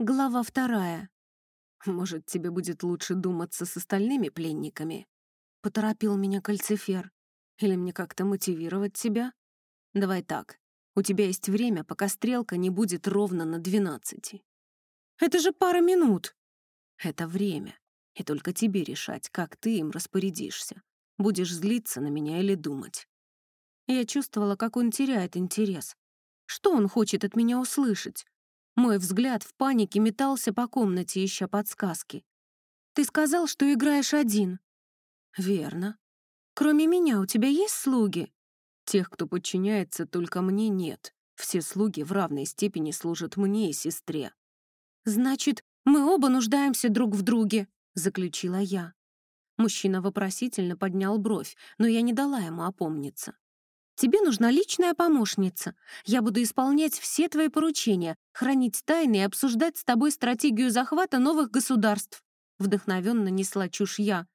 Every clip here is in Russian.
Глава вторая. «Может, тебе будет лучше думаться с остальными пленниками?» Поторопил меня кальцифер. «Или мне как-то мотивировать тебя? Давай так. У тебя есть время, пока стрелка не будет ровно на двенадцати». «Это же пара минут!» «Это время. И только тебе решать, как ты им распорядишься. Будешь злиться на меня или думать». Я чувствовала, как он теряет интерес. Что он хочет от меня услышать? Мой взгляд в панике метался по комнате, ища подсказки. «Ты сказал, что играешь один». «Верно. Кроме меня у тебя есть слуги?» «Тех, кто подчиняется, только мне нет. Все слуги в равной степени служат мне и сестре». «Значит, мы оба нуждаемся друг в друге», — заключила я. Мужчина вопросительно поднял бровь, но я не дала ему опомниться. Тебе нужна личная помощница. Я буду исполнять все твои поручения, хранить тайны и обсуждать с тобой стратегию захвата новых государств. Вдохновенно несла чушь я.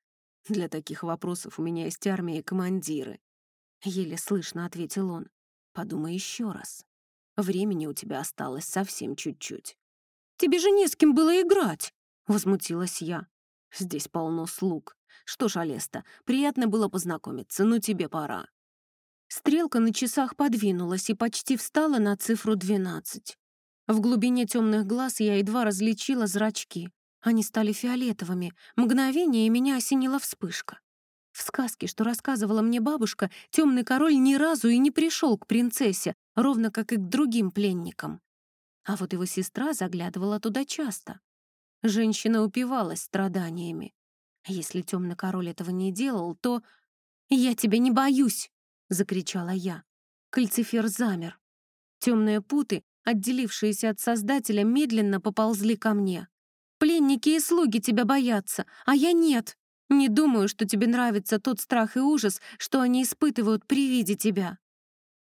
Для таких вопросов у меня есть армия и командиры. Еле слышно ответил он. Подумай еще раз. Времени у тебя осталось совсем чуть-чуть. Тебе же не с кем было играть, возмутилась я. Здесь полно слуг. Что ж, Алеста, приятно было познакомиться, но тебе пора. Стрелка на часах подвинулась и почти встала на цифру 12. В глубине темных глаз я едва различила зрачки. Они стали фиолетовыми. Мгновение, и меня осенила вспышка. В сказке, что рассказывала мне бабушка, темный король ни разу и не пришел к принцессе, ровно как и к другим пленникам. А вот его сестра заглядывала туда часто. Женщина упивалась страданиями. Если темный король этого не делал, то... «Я тебя не боюсь!» — закричала я. Кальцифер замер. Темные путы, отделившиеся от Создателя, медленно поползли ко мне. «Пленники и слуги тебя боятся, а я нет. Не думаю, что тебе нравится тот страх и ужас, что они испытывают при виде тебя».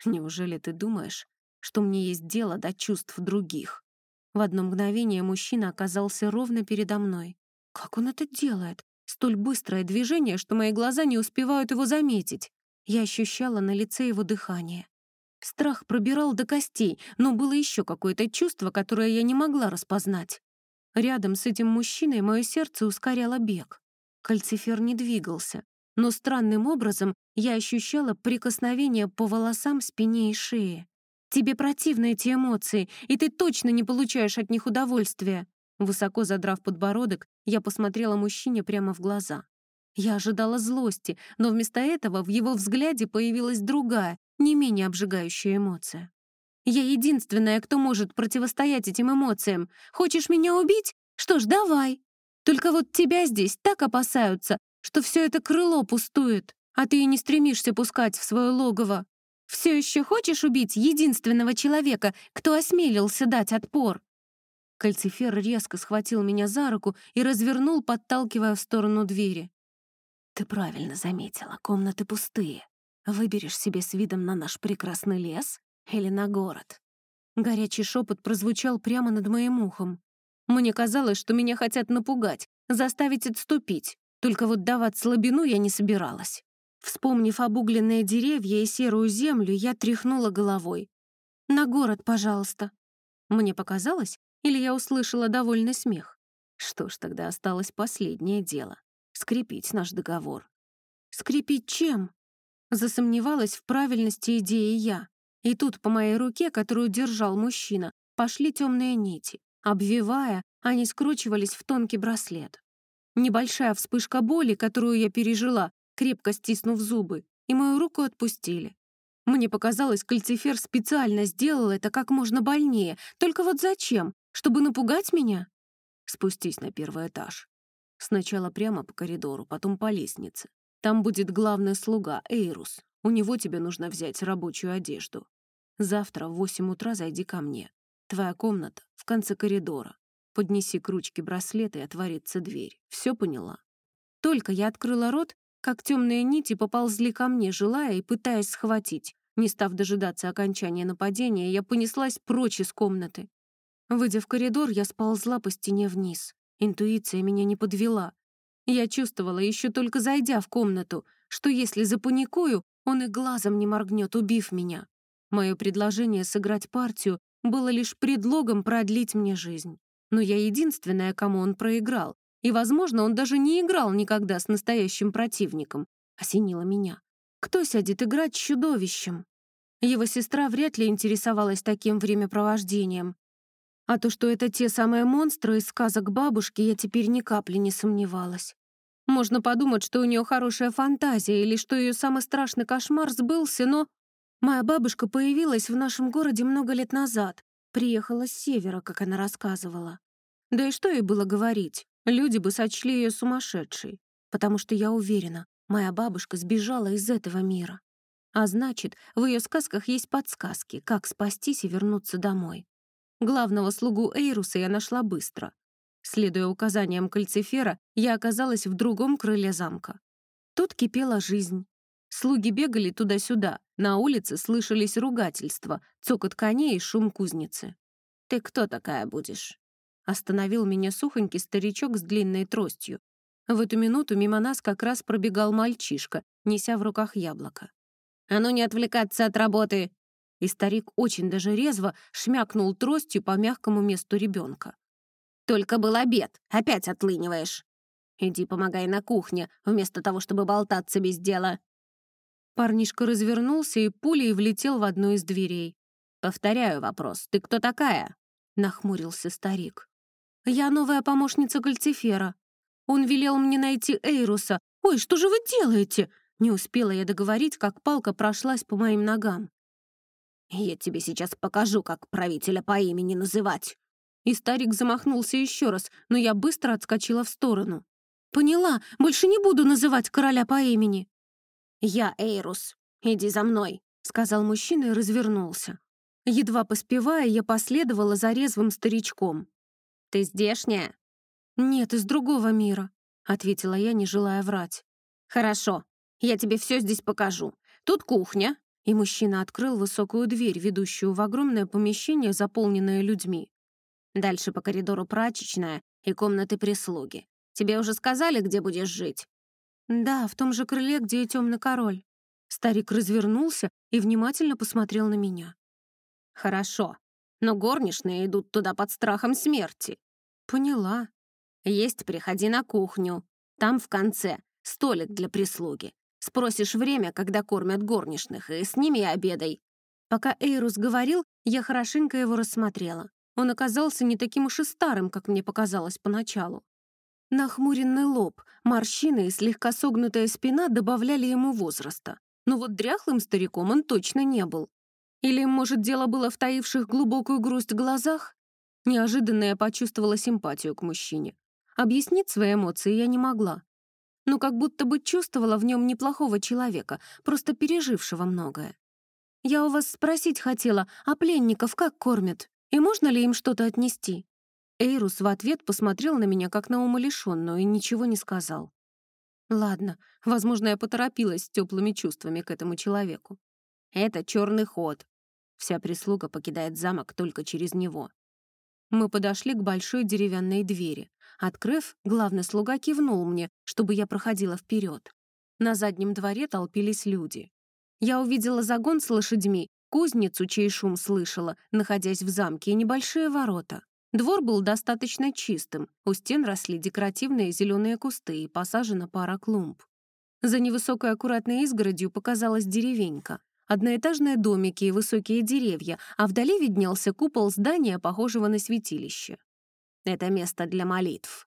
«Неужели ты думаешь, что мне есть дело до чувств других?» В одно мгновение мужчина оказался ровно передо мной. Как он это делает? Столь быстрое движение, что мои глаза не успевают его заметить. Я ощущала на лице его дыхание. Страх пробирал до костей, но было еще какое-то чувство, которое я не могла распознать. Рядом с этим мужчиной мое сердце ускоряло бег. Кальцифер не двигался, но странным образом я ощущала прикосновение по волосам, спине и шее. «Тебе противны эти эмоции, и ты точно не получаешь от них удовольствия!» Высоко задрав подбородок, я посмотрела мужчине прямо в глаза. Я ожидала злости, но вместо этого в его взгляде появилась другая, не менее обжигающая эмоция. «Я единственная, кто может противостоять этим эмоциям. Хочешь меня убить? Что ж, давай. Только вот тебя здесь так опасаются, что все это крыло пустует, а ты и не стремишься пускать в свое логово. Все еще хочешь убить единственного человека, кто осмелился дать отпор?» Кальцифер резко схватил меня за руку и развернул, подталкивая в сторону двери. Ты правильно заметила, комнаты пустые. Выберешь себе с видом на наш прекрасный лес или на город. Горячий шепот прозвучал прямо над моим ухом. Мне казалось, что меня хотят напугать, заставить отступить. Только вот давать слабину я не собиралась. Вспомнив обугленные деревья и серую землю, я тряхнула головой. «На город, пожалуйста». Мне показалось, или я услышала довольный смех? Что ж, тогда осталось последнее дело скрепить наш договор. Скрепить чем? Засомневалась в правильности идеи я. И тут по моей руке, которую держал мужчина, пошли темные нити. Обвивая, они скручивались в тонкий браслет. Небольшая вспышка боли, которую я пережила, крепко стиснув зубы, и мою руку отпустили. Мне показалось, кальцифер специально сделал это как можно больнее. Только вот зачем? Чтобы напугать меня? Спустись на первый этаж. Сначала прямо по коридору, потом по лестнице. Там будет главный слуга, Эйрус. У него тебе нужно взять рабочую одежду. Завтра в восемь утра зайди ко мне. Твоя комната в конце коридора. Поднеси к ручке браслет и отворится дверь. Все поняла? Только я открыла рот, как темные нити поползли ко мне, желая и пытаясь схватить. Не став дожидаться окончания нападения, я понеслась прочь из комнаты. Выйдя в коридор, я сползла по стене вниз. Интуиция меня не подвела. Я чувствовала, еще только зайдя в комнату, что если запаникую, он и глазом не моргнет, убив меня. Мое предложение сыграть партию было лишь предлогом продлить мне жизнь. Но я единственная, кому он проиграл. И, возможно, он даже не играл никогда с настоящим противником. Осенило меня. Кто сядет играть с чудовищем? Его сестра вряд ли интересовалась таким времяпровождением. А то, что это те самые монстры из сказок бабушки, я теперь ни капли не сомневалась. Можно подумать, что у нее хорошая фантазия или что ее самый страшный кошмар сбылся, но... Моя бабушка появилась в нашем городе много лет назад. Приехала с севера, как она рассказывала. Да и что ей было говорить? Люди бы сочли ее сумасшедшей. Потому что я уверена, моя бабушка сбежала из этого мира. А значит, в ее сказках есть подсказки, как спастись и вернуться домой. Главного слугу Эйруса я нашла быстро. Следуя указаниям кальцифера, я оказалась в другом крыле замка. Тут кипела жизнь. Слуги бегали туда-сюда, на улице слышались ругательства, цокот коней и шум кузницы. «Ты кто такая будешь?» Остановил меня сухонький старичок с длинной тростью. В эту минуту мимо нас как раз пробегал мальчишка, неся в руках яблоко. «А ну не отвлекаться от работы!» И старик очень даже резво шмякнул тростью по мягкому месту ребенка. Только был обед, опять отлыниваешь. Иди помогай на кухне, вместо того, чтобы болтаться без дела». Парнишка развернулся и пулей влетел в одну из дверей. «Повторяю вопрос. Ты кто такая?» — нахмурился старик. «Я новая помощница Кальцифера. Он велел мне найти Эйруса. Ой, что же вы делаете?» Не успела я договорить, как палка прошлась по моим ногам. «Я тебе сейчас покажу, как правителя по имени называть», и старик замахнулся еще раз, но я быстро отскочила в сторону. «Поняла, больше не буду называть короля по имени». «Я Эйрус, иди за мной», — сказал мужчина и развернулся. Едва поспевая, я последовала за резвым старичком. «Ты здешняя?» «Нет, из другого мира», — ответила я, не желая врать. «Хорошо, я тебе все здесь покажу. Тут кухня». И мужчина открыл высокую дверь, ведущую в огромное помещение, заполненное людьми. Дальше по коридору прачечная и комнаты прислуги. Тебе уже сказали, где будешь жить?» «Да, в том же крыле, где и темный король». Старик развернулся и внимательно посмотрел на меня. «Хорошо, но горничные идут туда под страхом смерти». «Поняла». «Есть, приходи на кухню. Там в конце столик для прислуги. Спросишь время, когда кормят горничных, и с ними обедай». Пока Эйрус говорил, я хорошенько его рассмотрела. Он оказался не таким уж и старым, как мне показалось поначалу. Нахмуренный лоб, морщины и слегка согнутая спина добавляли ему возраста. Но вот дряхлым стариком он точно не был. Или, может, дело было в таивших глубокую грусть глазах? Неожиданно я почувствовала симпатию к мужчине. Объяснить свои эмоции я не могла. Но как будто бы чувствовала в нем неплохого человека, просто пережившего многое. «Я у вас спросить хотела, а пленников как кормят?» И можно ли им что-то отнести? Эйрус в ответ посмотрел на меня, как на умалишенную, и ничего не сказал. Ладно, возможно, я поторопилась с теплыми чувствами к этому человеку. Это черный ход. Вся прислуга покидает замок только через него. Мы подошли к большой деревянной двери. Открыв, главный слуга кивнул мне, чтобы я проходила вперед. На заднем дворе толпились люди. Я увидела загон с лошадьми кузницу, чей шум слышала, находясь в замке, и небольшие ворота. Двор был достаточно чистым, у стен росли декоративные зеленые кусты и посажена пара клумб. За невысокой аккуратной изгородью показалась деревенька. Одноэтажные домики и высокие деревья, а вдали виднелся купол здания, похожего на святилище. Это место для молитв.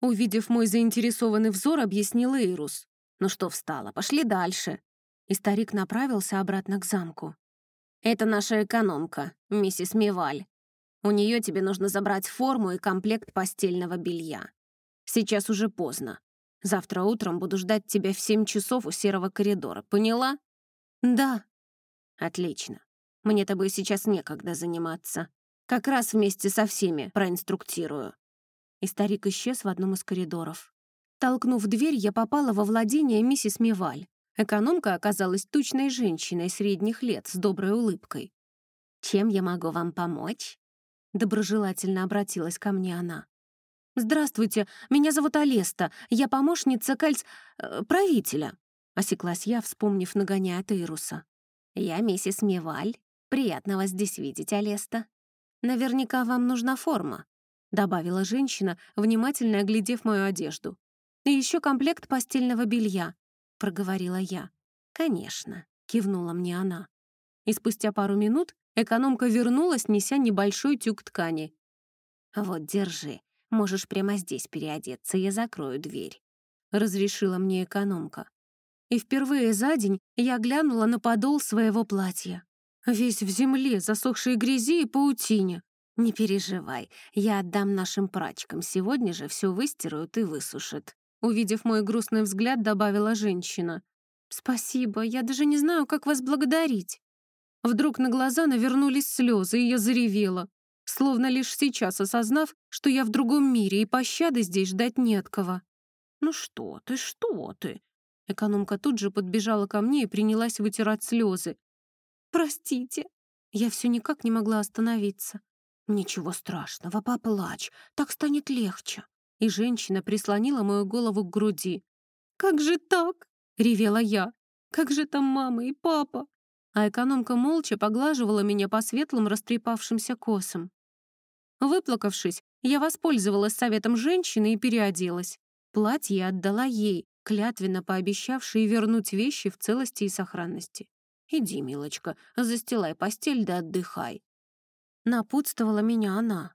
Увидев мой заинтересованный взор, объяснил Эйрус. «Ну что встала, пошли дальше». И старик направился обратно к замку. Это наша экономка, миссис Миваль. У нее тебе нужно забрать форму и комплект постельного белья. Сейчас уже поздно. Завтра утром буду ждать тебя в семь часов у серого коридора. Поняла? Да. Отлично. Мне тобой сейчас некогда заниматься. Как раз вместе со всеми проинструктирую. И старик исчез в одном из коридоров. Толкнув дверь, я попала во владение миссис Миваль. Экономка оказалась тучной женщиной средних лет с доброй улыбкой. «Чем я могу вам помочь?» Доброжелательно обратилась ко мне она. «Здравствуйте, меня зовут Алеста, я помощница кальц... Э, правителя», — осеклась я, вспомнив нагоняя Тейруса. «Я миссис Миваль. Приятно вас здесь видеть, Алеста. Наверняка вам нужна форма». добавила женщина, внимательно оглядев мою одежду. «И еще комплект постельного белья», — проговорила я. «Конечно», — кивнула мне она. И спустя пару минут экономка вернулась, неся небольшой тюк ткани. «Вот, держи, можешь прямо здесь переодеться, я закрою дверь», — разрешила мне экономка. И впервые за день я глянула на подол своего платья. Весь в земле, засохшей грязи и паутине. «Не переживай, я отдам нашим прачкам, сегодня же все выстирают и высушат», Увидев мой грустный взгляд, добавила женщина. «Спасибо, я даже не знаю, как вас благодарить». Вдруг на глаза навернулись слезы, и я заревела, словно лишь сейчас осознав, что я в другом мире, и пощады здесь ждать не от кого. «Ну что ты, что ты?» Экономка тут же подбежала ко мне и принялась вытирать слезы. «Простите». Я все никак не могла остановиться. «Ничего страшного, поплачь, так станет легче» и женщина прислонила мою голову к груди. «Как же так?» — ревела я. «Как же там мама и папа?» А экономка молча поглаживала меня по светлым растрепавшимся косам. Выплакавшись, я воспользовалась советом женщины и переоделась. Платье отдала ей, клятвенно пообещавшей вернуть вещи в целости и сохранности. «Иди, милочка, застилай постель да отдыхай». Напутствовала меня она.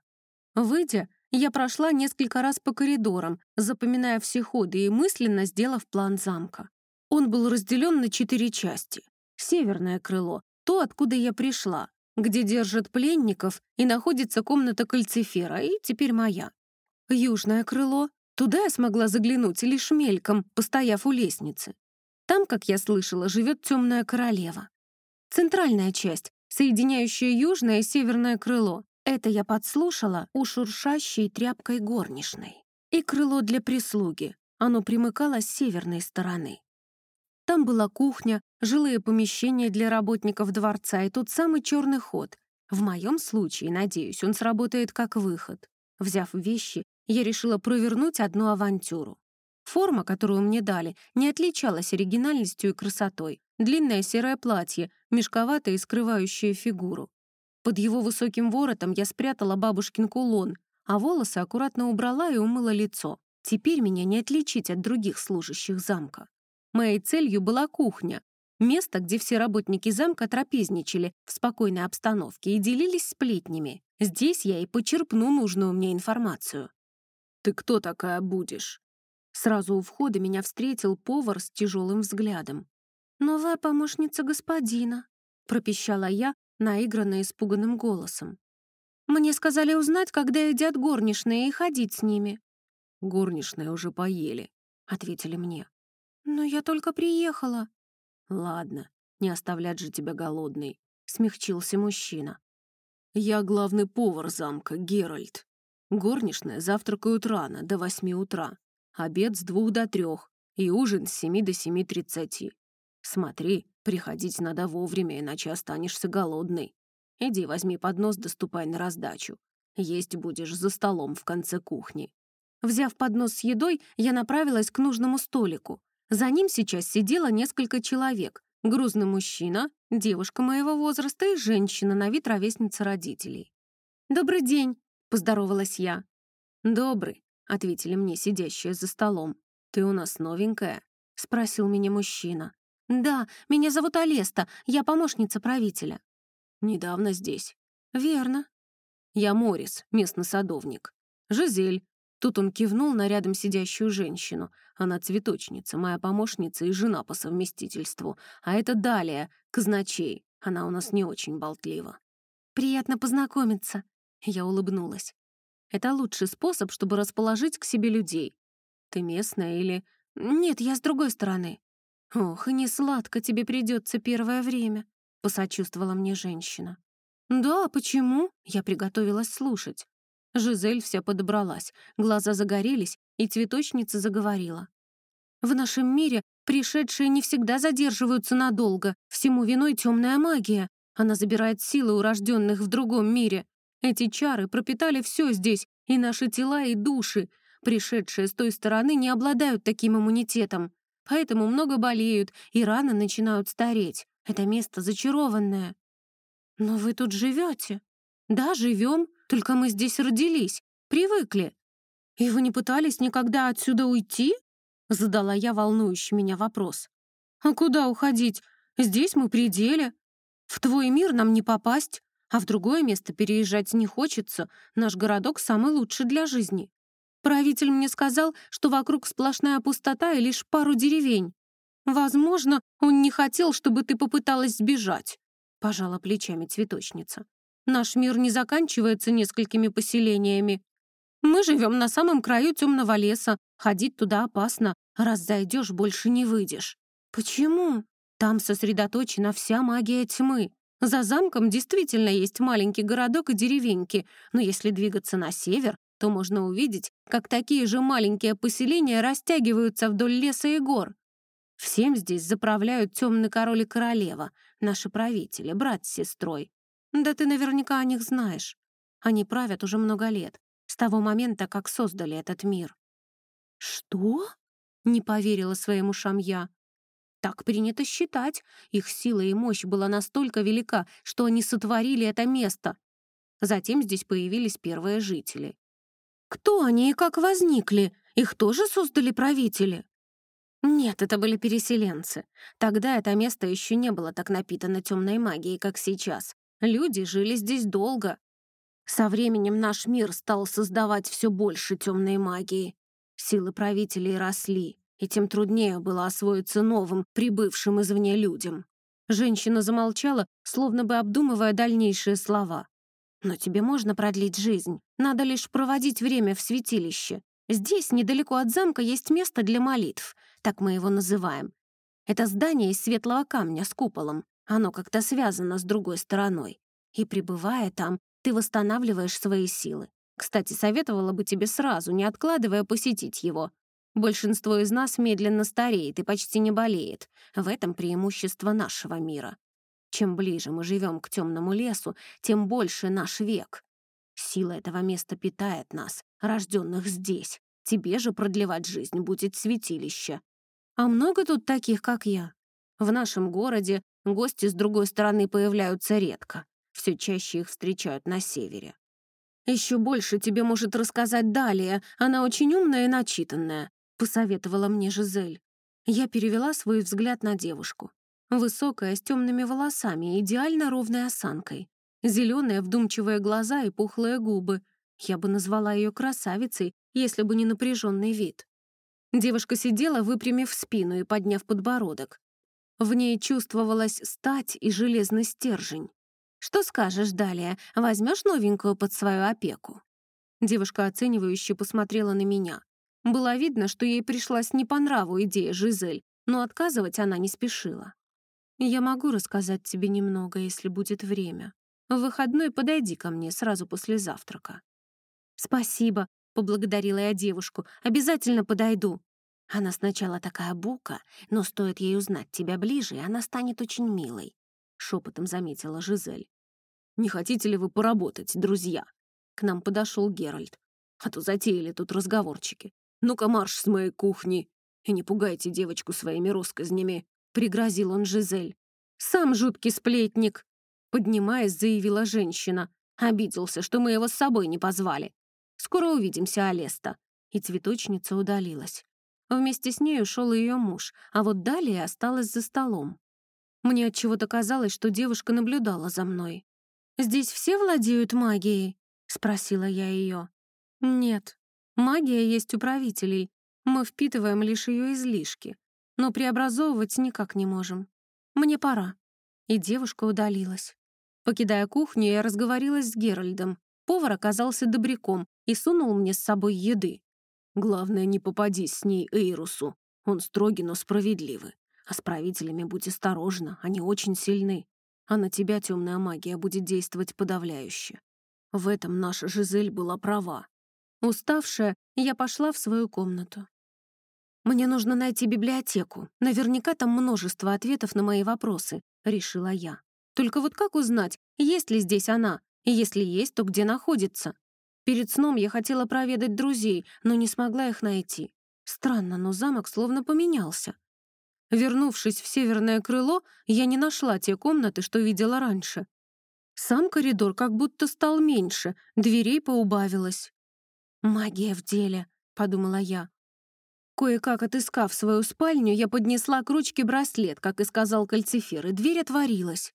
Выйдя, я прошла несколько раз по коридорам, запоминая все ходы и мысленно сделав план замка. Он был разделен на четыре части. Северное крыло — то, откуда я пришла, где держат пленников и находится комната кальцифера, и теперь моя. Южное крыло — туда я смогла заглянуть лишь мельком, постояв у лестницы. Там, как я слышала, живет темная королева. Центральная часть, соединяющая южное и северное крыло, это я подслушала у шуршащей тряпкой горничной. И крыло для прислуги. Оно примыкало с северной стороны. Там была кухня, жилые помещения для работников дворца и тот самый черный ход. В моем случае, надеюсь, он сработает как выход. Взяв вещи, я решила провернуть одну авантюру. Форма, которую мне дали, не отличалась оригинальностью и красотой. Длинное серое платье, мешковатое скрывающее фигуру. Под его высоким воротом я спрятала бабушкин кулон, а волосы аккуратно убрала и умыла лицо. Теперь меня не отличить от других служащих замка. Моей целью была кухня, место, где все работники замка трапезничали в спокойной обстановке и делились сплетнями. Здесь я и почерпну нужную мне информацию. «Ты кто такая будешь?» Сразу у входа меня встретил повар с тяжелым взглядом. «Новая помощница господина», — пропищала я, наигранно испуганным голосом. «Мне сказали узнать, когда едят горничные, и ходить с ними». «Горничные уже поели», — ответили мне. «Но я только приехала». «Ладно, не оставлять же тебя голодной», — смягчился мужчина. «Я главный повар замка, Геральт. Горничные завтракают рано, до восьми утра, обед с двух до трех и ужин с семи до семи тридцати. Смотри, приходить надо вовремя, иначе останешься голодный. Иди возьми поднос, доступай на раздачу. Есть будешь за столом в конце кухни. Взяв поднос с едой, я направилась к нужному столику. За ним сейчас сидело несколько человек. Грузный мужчина, девушка моего возраста и женщина, на вид ровесница родителей. «Добрый день», — поздоровалась я. «Добрый», — ответили мне сидящие за столом. «Ты у нас новенькая?» — спросил меня мужчина. «Да, меня зовут Алеста, я помощница правителя». «Недавно здесь». «Верно». «Я Морис, местный садовник». «Жизель». Тут он кивнул на рядом сидящую женщину. Она цветочница, моя помощница и жена по совместительству. А это Далия, казначей. Она у нас не очень болтлива. «Приятно познакомиться», — я улыбнулась. «Это лучший способ, чтобы расположить к себе людей. Ты местная или...» «Нет, я с другой стороны». «Ох, и не сладко тебе придется первое время», — посочувствовала мне женщина. «Да, почему?» — я приготовилась слушать. Жизель вся подобралась, глаза загорелись, и цветочница заговорила. «В нашем мире пришедшие не всегда задерживаются надолго, всему виной темная магия. Она забирает силы у рожденных в другом мире. Эти чары пропитали все здесь, и наши тела, и души. Пришедшие с той стороны не обладают таким иммунитетом поэтому много болеют и рано начинают стареть. Это место зачарованное. Но вы тут живете? Да, живем, только мы здесь родились. Привыкли. И вы не пытались никогда отсюда уйти? Задала я волнующий меня вопрос. А куда уходить? Здесь мы при деле. В твой мир нам не попасть, а в другое место переезжать не хочется. Наш городок самый лучший для жизни. Правитель мне сказал, что вокруг сплошная пустота и лишь пару деревень. Возможно, он не хотел, чтобы ты попыталась сбежать. Пожала плечами цветочница. Наш мир не заканчивается несколькими поселениями. Мы живем на самом краю темного леса. Ходить туда опасно. Раз зайдешь, больше не выйдешь. Почему? Там сосредоточена вся магия тьмы. За замком действительно есть маленький городок и деревеньки, но если двигаться на север, то можно увидеть, как такие же маленькие поселения растягиваются вдоль леса и гор. Всем здесь заправляют темный король и королева, наши правители, брат с сестрой. Да ты наверняка о них знаешь. Они правят уже много лет, с того момента, как создали этот мир. «Что?» — не поверила своим ушам я. Так принято считать. Их сила и мощь была настолько велика, что они сотворили это место. Затем здесь появились первые жители. Кто они и как возникли? Их тоже создали правители? Нет, это были переселенцы. Тогда это место еще не было так напитано темной магией, как сейчас. Люди жили здесь долго. Со временем наш мир стал создавать все больше темной магии. Силы правителей росли и тем труднее было освоиться новым, прибывшим извне людям. Женщина замолчала, словно бы обдумывая дальнейшие слова. «Но тебе можно продлить жизнь. Надо лишь проводить время в святилище. Здесь, недалеко от замка, есть место для молитв. Так мы его называем. Это здание из светлого камня с куполом. Оно как-то связано с другой стороной. И пребывая там, ты восстанавливаешь свои силы. Кстати, советовала бы тебе сразу, не откладывая, посетить его. Большинство из нас медленно стареет и почти не болеет. В этом преимущество нашего мира. Чем ближе мы живем к темному лесу, тем больше наш век. Сила этого места питает нас, рожденных здесь. Тебе же продлевать жизнь будет святилище. А много тут таких, как я? В нашем городе гости с другой стороны появляются редко. Все чаще их встречают на севере. Еще больше тебе может рассказать далее. Она очень умная и начитанная посоветовала мне Жизель. Я перевела свой взгляд на девушку. Высокая, с темными волосами, идеально ровной осанкой. Зеленые вдумчивые глаза и пухлые губы. Я бы назвала ее красавицей, если бы не напряженный вид. Девушка сидела, выпрямив спину и подняв подбородок. В ней чувствовалась стать и железный стержень. «Что скажешь далее? Возьмешь новенькую под свою опеку?» Девушка оценивающе посмотрела на меня. Было видно, что ей пришлась не по нраву идея Жизель, но отказывать она не спешила. «Я могу рассказать тебе немного, если будет время. В выходной подойди ко мне сразу после завтрака». «Спасибо», — поблагодарила я девушку. «Обязательно подойду». Она сначала такая бука, но стоит ей узнать тебя ближе, и она станет очень милой», — шепотом заметила Жизель. «Не хотите ли вы поработать, друзья?» К нам подошел Геральт. А то затеяли тут разговорчики. «Ну-ка марш с моей кухни! И не пугайте девочку своими россказнями!» — пригрозил он Жизель. «Сам жуткий сплетник!» — поднимаясь, заявила женщина. Обиделся, что мы его с собой не позвали. «Скоро увидимся, Алеста!» И цветочница удалилась. Вместе с ней ушел ее муж, а вот далее осталась за столом. Мне от чего то казалось, что девушка наблюдала за мной. «Здесь все владеют магией?» — спросила я ее. «Нет», Магия есть у правителей. Мы впитываем лишь ее излишки. Но преобразовывать никак не можем. Мне пора. И девушка удалилась. Покидая кухню, я разговорилась с Геральдом. Повар оказался добряком и сунул мне с собой еды. Главное, не попадись с ней Эйрусу. Он строгий, но справедливый. А с правителями будь осторожна, они очень сильны. А на тебя темная магия будет действовать подавляюще. В этом наша Жизель была права. Уставшая, я пошла в свою комнату. «Мне нужно найти библиотеку. Наверняка там множество ответов на мои вопросы», — решила я. «Только вот как узнать, есть ли здесь она? И если есть, то где находится?» Перед сном я хотела проведать друзей, но не смогла их найти. Странно, но замок словно поменялся. Вернувшись в северное крыло, я не нашла те комнаты, что видела раньше. Сам коридор как будто стал меньше, дверей поубавилось. «Магия в деле», — подумала я. Кое-как отыскав свою спальню, я поднесла к ручке браслет, как и сказал кальцифер, и дверь отворилась.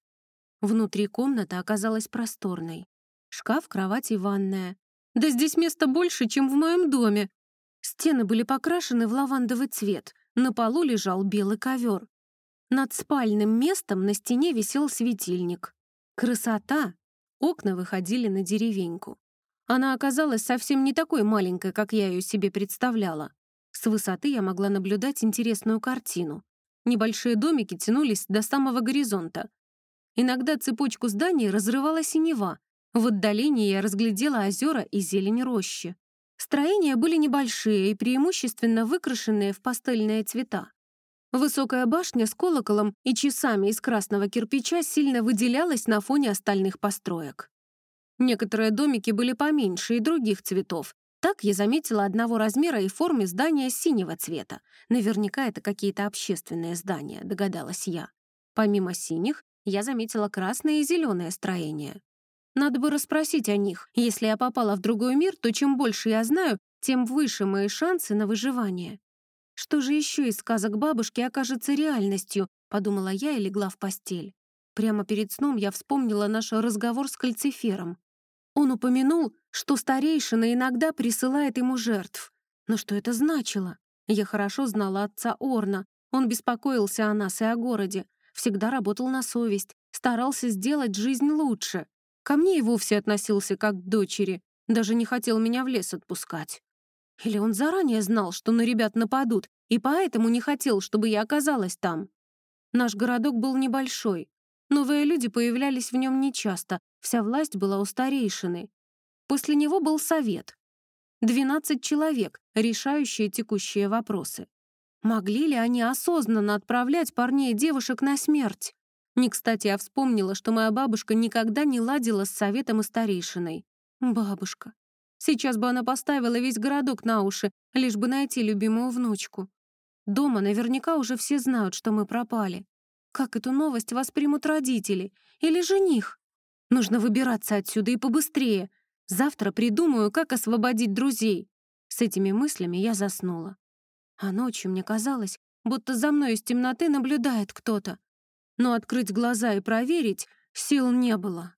Внутри комната оказалась просторной. Шкаф, кровать и ванная. Да здесь места больше, чем в моем доме. Стены были покрашены в лавандовый цвет, на полу лежал белый ковер. Над спальным местом на стене висел светильник. Красота! Окна выходили на деревеньку. Она оказалась совсем не такой маленькой, как я ее себе представляла. С высоты я могла наблюдать интересную картину. Небольшие домики тянулись до самого горизонта. Иногда цепочку зданий разрывала синева. В отдалении я разглядела озера и зелень рощи. Строения были небольшие и преимущественно выкрашенные в пастельные цвета. Высокая башня с колоколом и часами из красного кирпича сильно выделялась на фоне остальных построек. Некоторые домики были поменьше и других цветов. Так я заметила одного размера и формы здания синего цвета. Наверняка это какие-то общественные здания, догадалась я. Помимо синих, я заметила красное и зеленое строения. Надо бы расспросить о них. Если я попала в другой мир, то чем больше я знаю, тем выше мои шансы на выживание. Что же еще из сказок бабушки окажется реальностью, подумала я и легла в постель. Прямо перед сном я вспомнила наш разговор с кальцифером. Он упомянул, что старейшина иногда присылает ему жертв. Но что это значило? Я хорошо знала отца Орна. Он беспокоился о нас и о городе, всегда работал на совесть, старался сделать жизнь лучше. Ко мне и вовсе относился как к дочери, даже не хотел меня в лес отпускать. Или он заранее знал, что на ребят нападут, и поэтому не хотел, чтобы я оказалась там. Наш городок был небольшой. Новые люди появлялись в нем нечасто, вся власть была у старейшины. После него был совет. Двенадцать человек, решающие текущие вопросы. Могли ли они осознанно отправлять парней и девушек на смерть? Не кстати, я вспомнила, что моя бабушка никогда не ладила с советом и старейшиной. Бабушка. Сейчас бы она поставила весь городок на уши, лишь бы найти любимую внучку. Дома наверняка уже все знают, что мы пропали. Как эту новость воспримут родители? Или жених? Нужно выбираться отсюда и побыстрее. Завтра придумаю, как освободить друзей. С этими мыслями я заснула. А ночью мне казалось, будто за мной из темноты наблюдает кто-то но открыть глаза и проверить сил не было.